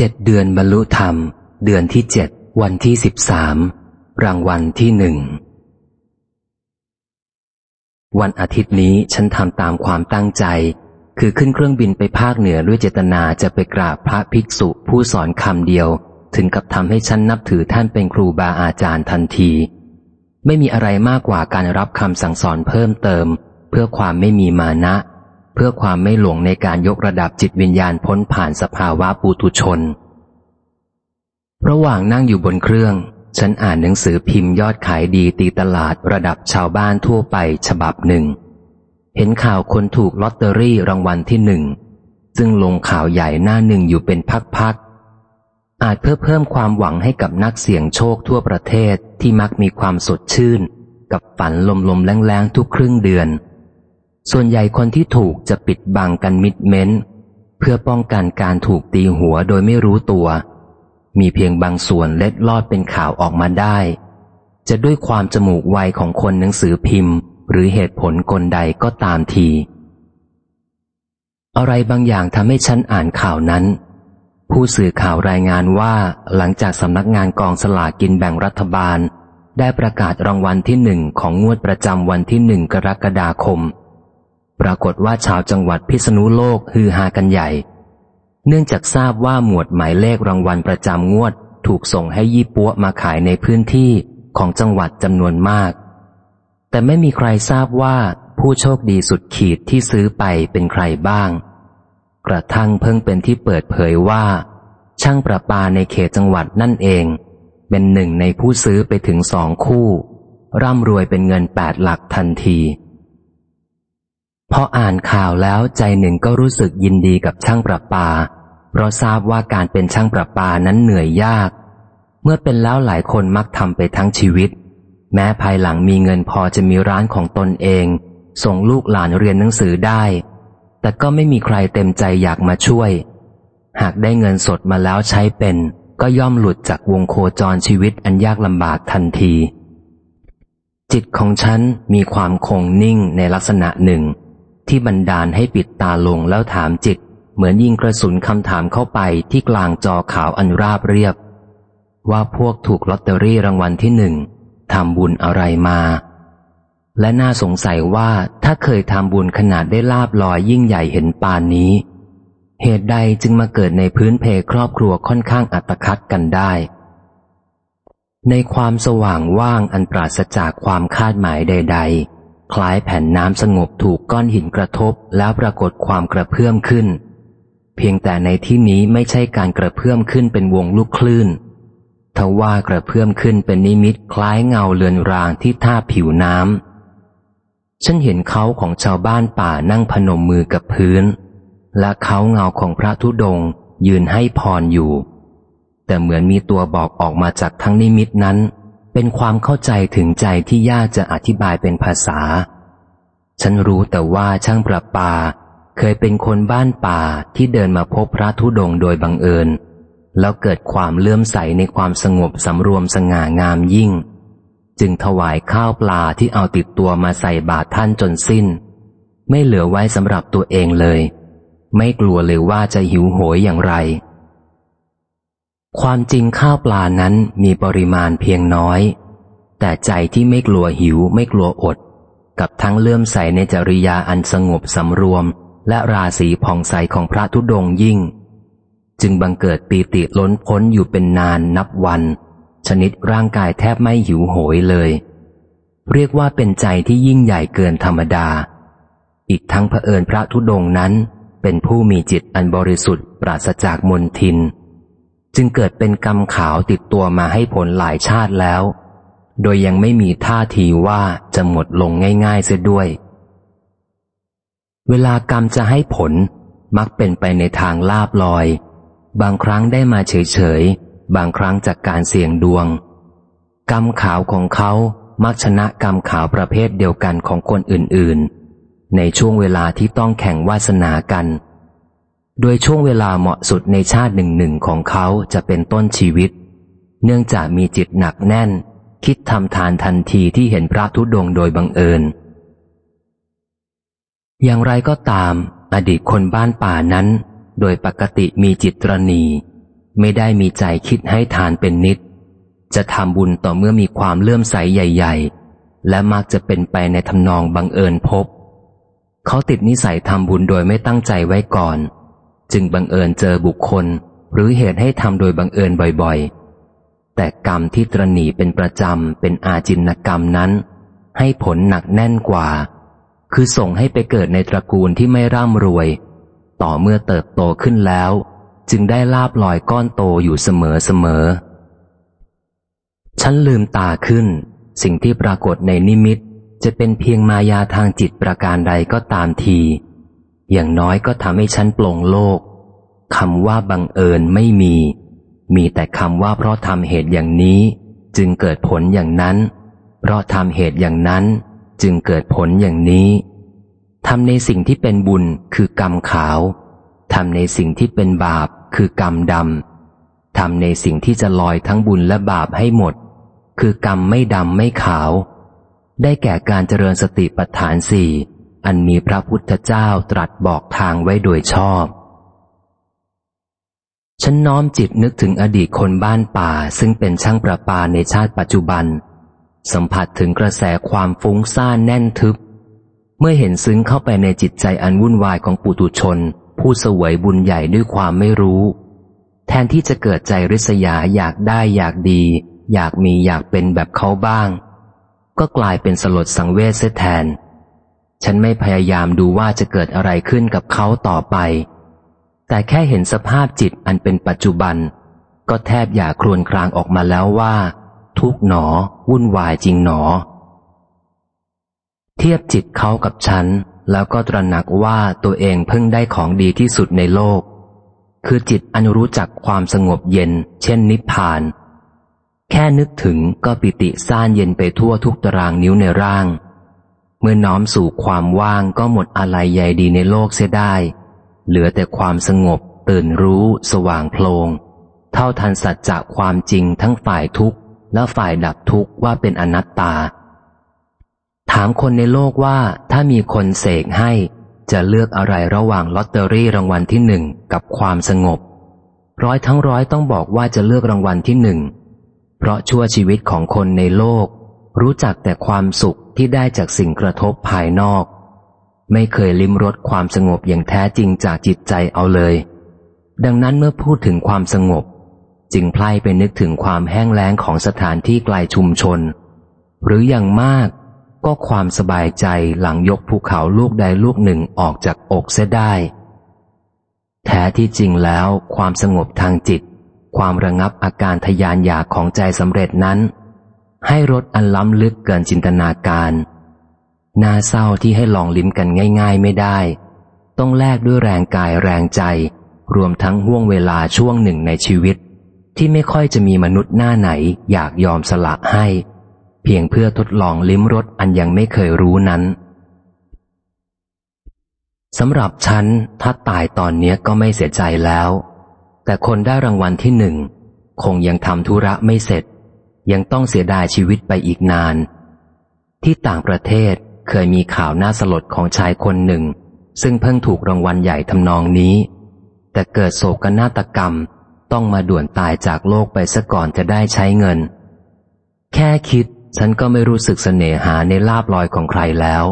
เจ็ดเดือนบรรลุธรรม เดือนที่เจ็ดวันที่สิบสามรางวัลที่หนึ่งวันอาทิตย์นี้ฉันทำตามความตั้งใจ คือขึ้นเครื่องบินไปภาคเหนือด้วยเจตนาจะไปกราบพระภิกษุผู้สอนคำเดียว ถึงกับทำให้ฉันนับถือท่านเป็นครูบาอาจารย์ทันที ไม่มีอะไรมากกว่าการรับคำสั่งสอนเพิ่มเติม เพื่อความไม่มีมานะ เพื่อความไม่หลงในการยกระดับจิตวิญญาณพ้นผ่านสภาวะปุถุชน ระหว่างนั่งอยู่บนเครื่อง ฉันอ่านหนังสือพิมพ์ยอดขายดีตีตลาดระดับชาวบ้านทั่วไปฉบับหนึ่ง เห็นข่าวคนถูกลอตเตอรี่รางวัลที่หนึ่งซึ่งลงข่าวใหญ่หน้าหนึ่งอยู่เป็นพักๆ อาจเพื่อเพิ่มความหวังให้กับนักเสี่ยงโชคทั่วประเทศที่มักมีความสดชื่น กับฝันลมๆแรงๆทุกครึ่งเดือน ส่วนใหญ่คนที่ถูกจะปิดบังกันมิดเม้น เพื่อป้องกันการถูกตีหัวโดยไม่รู้ตัว มีเพียงบางส่วนเล็ดลอดเป็นข่าวออกมาได้ จะด้วยความจมูกไวของคนหนังสือพิมพ์ หรือเหตุผลกลใดก็ตามที อะไรบางอย่างทำให้ฉันอ่านข่าวนั้น ผู้สื่อข่าวรายงานว่าหลังจากสำนักงานกองสลากกินแบ่งรัฐบาล ได้ประกาศรางวัลที่หนึ่งของงวดประจำวันที่หนึ่งกรกฎาคม ปรากฏว่าชาวจังหวัดพิษณุโลกฮือฮากันใหญ่ เนื่องจากทราบว่าหมวดหมายเลขรางวัลประจำงวด ถูกส่งให้ยี่ปัวมาขายในพื้นที่ของจังหวัดจำนวนมาก แต่ไม่มีใครทราบว่าผู้โชคดีสุดขีดที่ซื้อไปเป็นใครบ้าง กระทั่งเพิ่งเป็นที่เปิดเผยว่า ช่างประปาในเขตจังหวัดนั่นเอง เป็นหนึ่งในผู้ซื้อไปถึงสองคู่ ร่ำรวยเป็นเงินแปดหลักทันที พออ่านข่าวแล้วใจหนึ่งก็รู้สึกยินดีกับช่างประปา เพราะทราบว่าการเป็นช่างประปานั้นเหนื่อยยาก เมื่อเป็นแล้วหลายคนมักทำไปทั้งชีวิต แม้ภายหลังมีเงินพอจะมีร้านของตนเอง ส่งลูกหลานเรียนหนังสือได้ แต่ก็ไม่มีใครเต็มใจอยากมาช่วย หากได้เงินสดมาแล้วใช้เป็น ก็ย่อมหลุดจากวงโคจรชีวิตอันยากลำบากทันที จิตของฉันมีความคงนิ่งในลักษณะหนึ่ง ที่บันดาลให้ปิดตาลงแล้วถามจิต เหมือนยิงกระสุนคำถามเข้าไปที่กลางจอขาวอันราบเรียบ ว่าพวกถูกลอตเตอรี่รางวัลที่หนึ่งทำบุญอะไรมา และน่าสงสัยว่าถ้าเคยทำบุญขนาดได้ลาบลอยยิ่งใหญ่เห็นปานนี้ เหตุใดจึงมาเกิดในพื้นเพครอบครัวค่อนข้างอัตคัดกันได้ ในความสว่างว่างอันปราศจากความคาดหมายใด ๆ คล้ายแผ่นน้ำสงบถูกก้อนหินกระทบแล้วปรากฏความกระเพื่อมขึ้น เพียงแต่ในที่นี้ไม่ใช่การกระเพื่อมขึ้นเป็นวงลูกคลื่นทว่ากระเพื่อมขึ้นเป็นนิมิตคล้ายเงาเลือนรางที่ท่าผิวน้ำฉันเห็นเขาของชาวบ้านป่านั่งพนมมือกับพื้น และเขาเงาของพระธุดงยืนให้พรอยู่ แต่เหมือนมีตัวบอกออกมาจากทั้งนิมิตนั้น เป็นความเข้าใจถึงใจที่ยากจะอธิบายเป็นภาษา ฉันรู้แต่ว่าช่างประปา เคยเป็นคนบ้านป่าที่เดินมาพบพระธุดงโดยบังเอิญ แล้วเกิดความเลื่อมใสในความสงบสำรวมสง่างามยิ่ง จึงถวายข้าวปลาที่เอาติดตัวมาใส่บาตรท่านจนสิ้น ไม่เหลือไว้สำหรับตัวเองเลย ไม่กลัวเลยว่าจะหิวโหยอย่างไร ความจริงข้าวปลานั้นมีปริมาณเพียงน้อย แต่ใจที่ไม่กลัวหิวไม่กลัวอด กับทั้งเลื่อมใสในจริยาอันสงบสำรวม และราศีผ่องใสของพระธุดงยิ่ง จึงบังเกิดปีติล้นพ้นอยู่เป็นนานนับวัน ชนิดร่างกายแทบไม่หิวโหยเลย เรียกว่าเป็นใจที่ยิ่งใหญ่เกินธรรมดา อีกทั้งเผอิญพระธุดงนั้น เป็นผู้มีจิตอันบริสุทธิ์ปราศจากมนทิน จึงเกิดเป็นกรรมขาวติดตัวมาให้ผลหลายชาติแล้ว โดยยังไม่มีท่าทีว่าจะหมดลงง่ายๆเสียด้วย เวลากรรมจะให้ผลมักเป็นไปในทางลาบลอย บางครั้งได้มาเฉยๆ บางครั้งจากการเสี่ยงดวง กรรมขาวของเขามักชนะกรรมขาวประเภทเดียวกันของคนอื่นๆ ในช่วงเวลาที่ต้องแข่งวาสนากัน โดยช่วงเวลาเหมาะสุดในชาติหนึ่งหนึ่งของเขาจะเป็นต้นชีวิต เนื่องจากมีจิตหนักแน่น คิดทำทานทันทีที่เห็นพระทุดงโดยบังเอิญ อย่างไรก็ตาม อดีตคนบ้านป่านั้น โดยปกติมีจิตรณี ไม่ได้มีใจคิดให้ทานเป็นนิด จะทำบุญต่อเมื่อมีความเลื่อมใสใหญ่ ๆ และมักจะเป็นไปในทำนองบังเอิญพบ เขาติดนิสัยทำบุญโดยไม่ตั้งใจไว้ก่อน จึงบังเอิญเจอบุคคล หรือเหตุให้ทำโดยบังเอิญบ่อยๆ แต่กรรมที่ตรณีเป็นประจำเป็นอาจินกรรมนั้น ให้ผลหนักแน่นกว่า คือส่งให้ไปเกิดในตระกูลที่ไม่ร่ำรวย ต่อเมื่อเติบโตขึ้นแล้ว จึงได้ลาบลอยก้อนโตอยู่เสมอเสมอฉันลืมตาขึ้น สิ่งที่ปรากฏในนิมิตจะเป็นเพียงมายาทางจิตประการใดก็ตามที อย่างน้อยก็ทำให้ฉันปลงโลกคำว่าบังเอิญไม่มี มีแต่คำว่าเพราะทำเหตุอย่างนี้ จึงเกิดผลอย่างนั้น เพราะทำเหตุอย่างนั้น จึงเกิดผลอย่างนี้ทำในสิ่งที่เป็นบุญคือกรรมขาวทำในสิ่งที่เป็นบาปคือกรรมดำทำในสิ่งที่จะลอยทั้งบุญและบาปให้หมด คือกรรมไม่ดำไม่ขาว ได้แก่การเจริญสติปัฏฐานสี่ อันมีพระพุทธเจ้าตรัสบอกทางไว้โดยชอบ ฉันน้อมจิตนึกถึงอดีตคนบ้านป่าซึ่งเป็นช่างประปาในชาติปัจจุบัน สัมผัสถึงกระแสความฟุ้งซ่านแน่นทึบ เมื่อเห็นซึ้งเข้าไปในจิตใจอันวุ่นวายของปุตุชน ผู้เสวยบุญใหญ่ด้วยความไม่รู้ แทนที่จะเกิดใจริษยาอยากได้อยากดี อยากมีอยากเป็นแบบเขาบ้าง ก็กลายเป็นสลดสังเวชเสียแทน ฉันไม่พยายามดูว่าจะเกิดอะไรขึ้นกับเขาต่อไป แต่แค่เห็นสภาพจิตอันเป็นปัจจุบัน ก็แทบอยากครวญครางออกมาแล้วว่า ทุกหนอ วุ่นวายจริงหนอ เทียบจิตเขากับฉัน แล้วก็ตระหนักว่าตัวเองเพิ่งได้ของดีที่สุดในโลก คือจิตอันรู้จักความสงบเย็น เช่นนิพพาน แค่นึกถึงก็ปิติซ่านเย็นไปทั่วทุกตารางนิ้วในร่าง มื่อน้อมสู่ความว่างก็หมดอะไรใหญ่ดีในโลกเสียได้ เหลือแต่ความสงบ ตื่นรู้ สว่างโพลงเท่าทันสัจจะความจริงทั้งฝ่ายทุกข์ และฝ่ายดับทุกข์ว่าเป็นอนัตตา ถามคนในโลกว่าถ้ามีคนเสกให้ จะเลือกอะไรระหว่างลอตเตอรี่รางวัลที่หนึ่งกับความสงบ ร้อยทั้งร้อยต้องบอกว่าจะเลือกรางวัลที่หนึ่งเพราะชั่วชีวิตของคนในโลก รู้จักแต่ความสุขที่ได้จากสิ่งกระทบภายนอก ไม่เคยลิ้มรสความสงบอย่างแท้จริงจากจิตใจเอาเลย ดังนั้นเมื่อพูดถึงความสงบ จึงไพล่ไปนึกถึงความแห้งแล้งของสถานที่ไกลชุมชน หรืออย่างมากก็ความสบายใจหลังยกภูเขาลูกใดลูกหนึ่งออกจากอกเสียได้ แท้ที่จริงแล้วความสงบทางจิต ความระงับอาการทยานอยากของใจสำเร็จนั้น ให้รสอันล้ำลึกเกินจินตนาการน่าเศร้าที่ให้ลองลิ้มกันง่าย ๆ ไม่ได้ ต้องแลกด้วยแรงกายแรงใจ รวมทั้งห่วงเวลาช่วงหนึ่งในชีวิต ที่ไม่ค่อยจะมีมนุษย์หน้าไหน อยากยอมสละให้ เพียงเพื่อทดลองลิ้มรสอันยังไม่เคยรู้นั้นสำหรับฉันถ้าตายตอนนี้ก็ไม่เสียใจแล้ว แต่คนได้รางวัลที่หนึ่ง คงยังทำธุระไม่เสร็จ ยังต้องเสียดายชีวิตไปอีกนาน ที่ต่างประเทศเคยมีข่าวน่าสลดของชายคนหนึ่ง ซึ่งเพิ่งถูกรางวัลใหญ่ทำนองนี้ แต่เกิดโศกนาฏกรรมต้องมาด่วนตายจากโลกไปซะก่อนจะได้ใช้เงิน แค่คิดฉันก็ไม่รู้สึกเสน่หาในลาบลอยของใครแล้ว